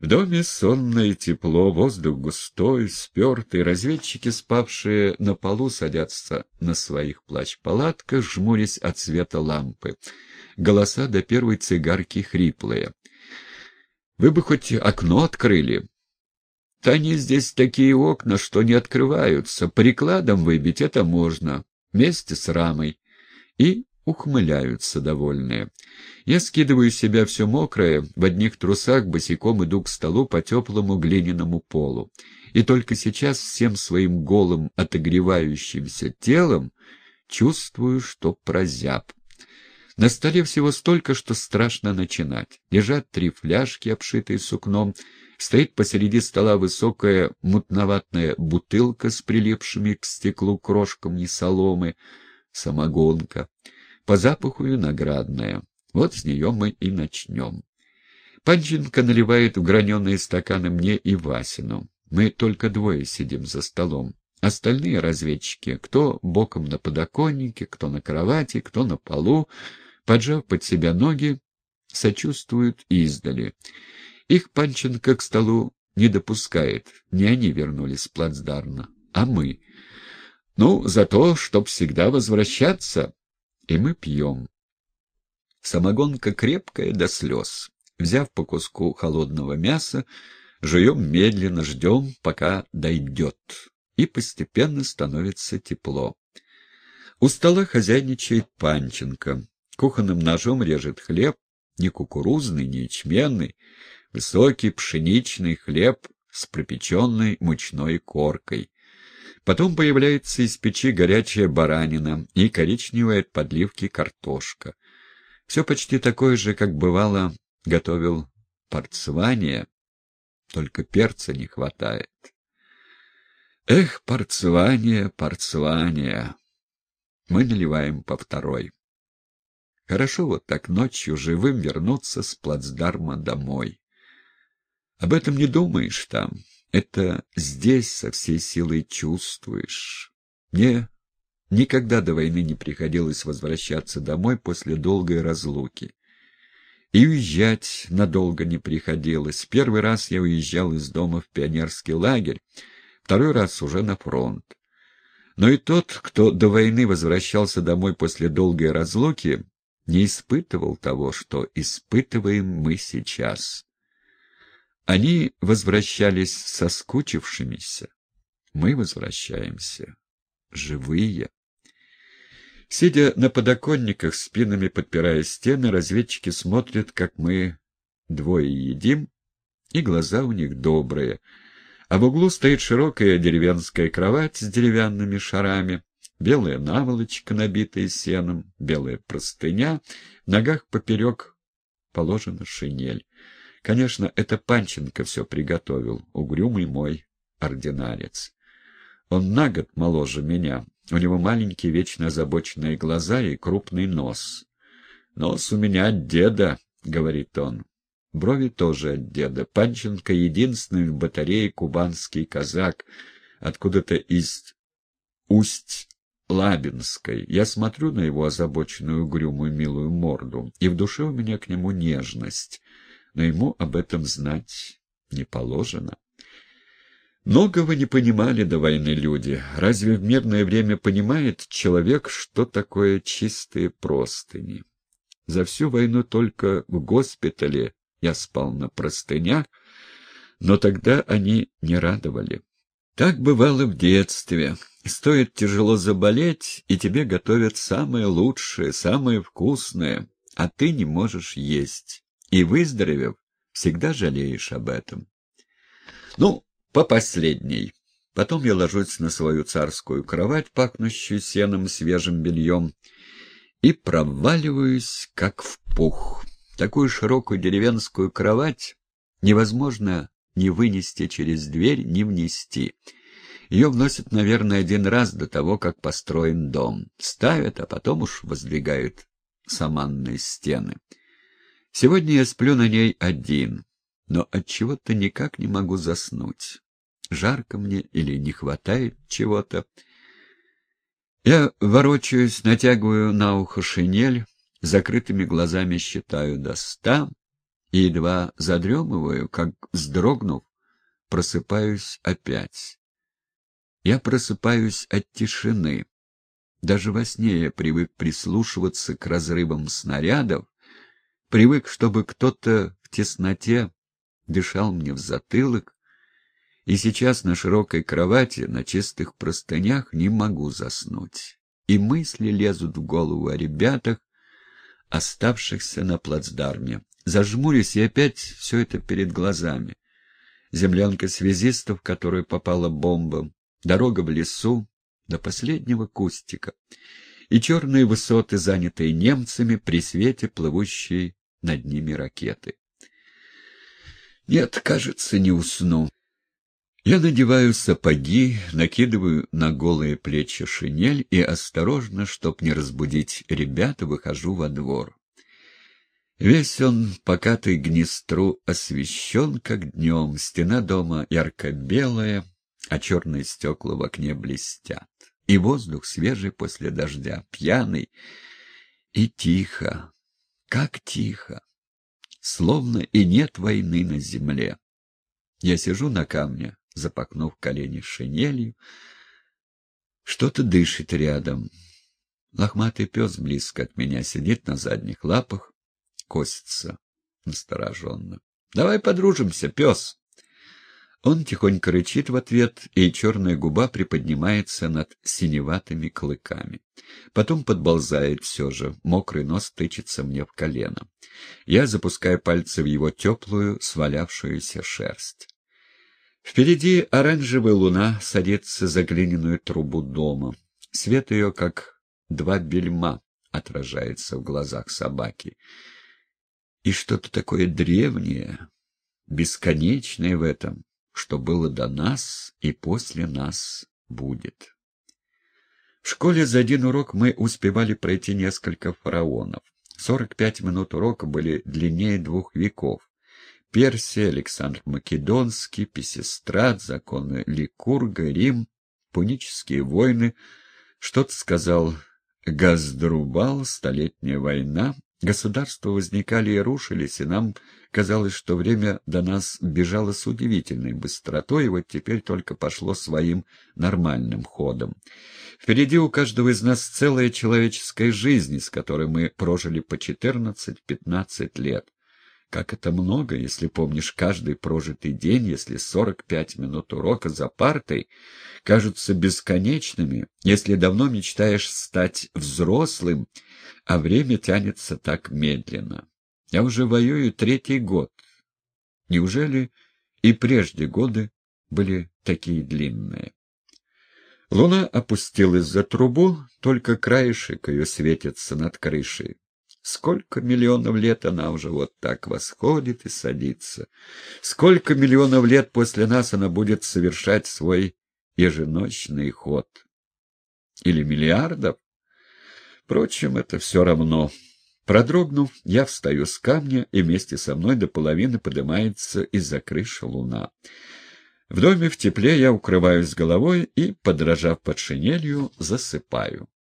В доме сонное тепло, воздух густой, спертый, разведчики, спавшие на полу, садятся на своих плащ-палатках, жмурясь от света лампы. Голоса до первой цигарки хриплые. «Вы бы хоть окно открыли!» «Да они здесь такие окна, что не открываются. Прикладом выбить это можно, вместе с рамой». И ухмыляются довольные. Я скидываю с себя все мокрое, в одних трусах босиком иду к столу по теплому глиняному полу. И только сейчас всем своим голым, отогревающимся телом чувствую, что прозяб. На столе всего столько, что страшно начинать. Лежат три фляжки, обшитые сукном. Стоит посреди стола высокая мутноватная бутылка с прилипшими к стеклу крошками соломы, самогонка. По запаху виноградная. Вот с нее мы и начнем. Панченко наливает в граненые стаканы мне и Васину. Мы только двое сидим за столом. Остальные разведчики, кто боком на подоконнике, кто на кровати, кто на полу, поджав под себя ноги, сочувствуют издали. Их Панченко к столу не допускает. Не они вернулись с плацдарна, а мы. Ну, за то, чтоб всегда возвращаться и мы пьем. Самогонка крепкая до слез. Взяв по куску холодного мяса, жуем медленно, ждем, пока дойдет, и постепенно становится тепло. У стола хозяйничает Панченко. Кухонным ножом режет хлеб, не кукурузный, не ячменный, высокий пшеничный хлеб с пропеченной мучной коркой. Потом появляется из печи горячая баранина и коричневая от подливки картошка. Все почти такое же, как бывало, готовил порцвание, только перца не хватает. Эх, порцвание, порцвание. Мы наливаем по второй. Хорошо вот так ночью живым вернуться с плацдарма домой. Об этом не думаешь там. Это здесь со всей силой чувствуешь. Мне никогда до войны не приходилось возвращаться домой после долгой разлуки. И уезжать надолго не приходилось. Первый раз я уезжал из дома в пионерский лагерь, второй раз уже на фронт. Но и тот, кто до войны возвращался домой после долгой разлуки, не испытывал того, что испытываем мы сейчас. Они возвращались соскучившимися. Мы возвращаемся живые. Сидя на подоконниках, спинами подпирая стены, разведчики смотрят, как мы двое едим, и глаза у них добрые. А в углу стоит широкая деревенская кровать с деревянными шарами, белая наволочка, набитая сеном, белая простыня, в ногах поперек положена шинель. Конечно, это Панченко все приготовил, угрюмый мой ординарец. Он на год моложе меня. У него маленькие, вечно озабоченные глаза и крупный нос. «Нос у меня от деда», — говорит он. Брови тоже от деда. Панченко — единственный в батарее кубанский казак, откуда-то из Усть-Лабинской. Я смотрю на его озабоченную, угрюмую, милую морду, и в душе у меня к нему нежность — но ему об этом знать не положено. Многого не понимали до войны люди. Разве в мирное время понимает человек, что такое чистые простыни? За всю войну только в госпитале я спал на простынях, но тогда они не радовали. Так бывало в детстве. Стоит тяжело заболеть, и тебе готовят самое лучшее, самое вкусное, а ты не можешь есть. И, выздоровев, всегда жалеешь об этом. Ну, по последней. Потом я ложусь на свою царскую кровать, пахнущую сеном свежим бельем, и проваливаюсь, как в пух. Такую широкую деревенскую кровать невозможно ни вынести через дверь, ни внести. Ее вносят, наверное, один раз до того, как построен дом. Ставят, а потом уж воздвигают саманные стены. Сегодня я сплю на ней один, но от чего-то никак не могу заснуть. Жарко мне или не хватает чего-то. Я ворочаюсь, натягиваю на ухо шинель, закрытыми глазами считаю до ста, и едва задремываю, как, вздрогнув, просыпаюсь опять. Я просыпаюсь от тишины. Даже во сне я привык прислушиваться к разрывам снарядов, привык, чтобы кто-то в тесноте дышал мне в затылок, и сейчас на широкой кровати, на чистых простынях не могу заснуть. И мысли лезут в голову о ребятах, оставшихся на плацдарме. Зажмурюсь, и опять все это перед глазами. Землянка связистов, в которую попала бомба, дорога в лесу, до последнего кустика, и черные высоты, занятые немцами при свете плывущей над ними ракеты. Нет, кажется, не усну. Я надеваю сапоги, накидываю на голые плечи шинель и осторожно, чтоб не разбудить ребят, выхожу во двор. Весь он, покатый гнестру, освещен, как днем, стена дома ярко-белая, а черные стекла в окне блестят. И воздух свежий после дождя, пьяный и тихо, как тихо, словно и нет войны на земле. Я сижу на камне, запахнув колени шинелью. Что-то дышит рядом. Лохматый пес близко от меня сидит на задних лапах, косится настороженно. — Давай подружимся, пес! Он тихонько рычит в ответ, и черная губа приподнимается над синеватыми клыками. Потом подползает все же, мокрый нос тычется мне в колено. Я запускаю пальцы в его теплую, свалявшуюся шерсть. Впереди оранжевая луна садится за глиняную трубу дома. Свет ее, как два бельма, отражается в глазах собаки. И что-то такое древнее, бесконечное в этом, что было до нас и после нас будет. В школе за один урок мы успевали пройти несколько фараонов. Сорок пять минут урока были длиннее двух веков. Персия, Александр Македонский, Песестрат, законы Ликурга, Рим, пунические войны, что-то сказал Газдрубал, Столетняя война. Государства возникали и рушились, и нам казалось, что время до нас бежало с удивительной быстротой, и вот теперь только пошло своим нормальным ходом. Впереди у каждого из нас целая человеческая жизнь, с которой мы прожили по 14-15 лет. Как это много, если помнишь каждый прожитый день, если сорок пять минут урока за партой кажутся бесконечными, если давно мечтаешь стать взрослым, а время тянется так медленно. Я уже воюю третий год. Неужели и прежде годы были такие длинные? Луна опустилась за трубу, только краешек ее светится над крышей. Сколько миллионов лет она уже вот так восходит и садится. Сколько миллионов лет после нас она будет совершать свой еженочный ход. Или миллиардов? Впрочем, это все равно. Продрогнув, я встаю с камня, и вместе со мной до половины поднимается из-за крыши луна. В доме в тепле я укрываюсь головой и, подражав под шинелью, засыпаю.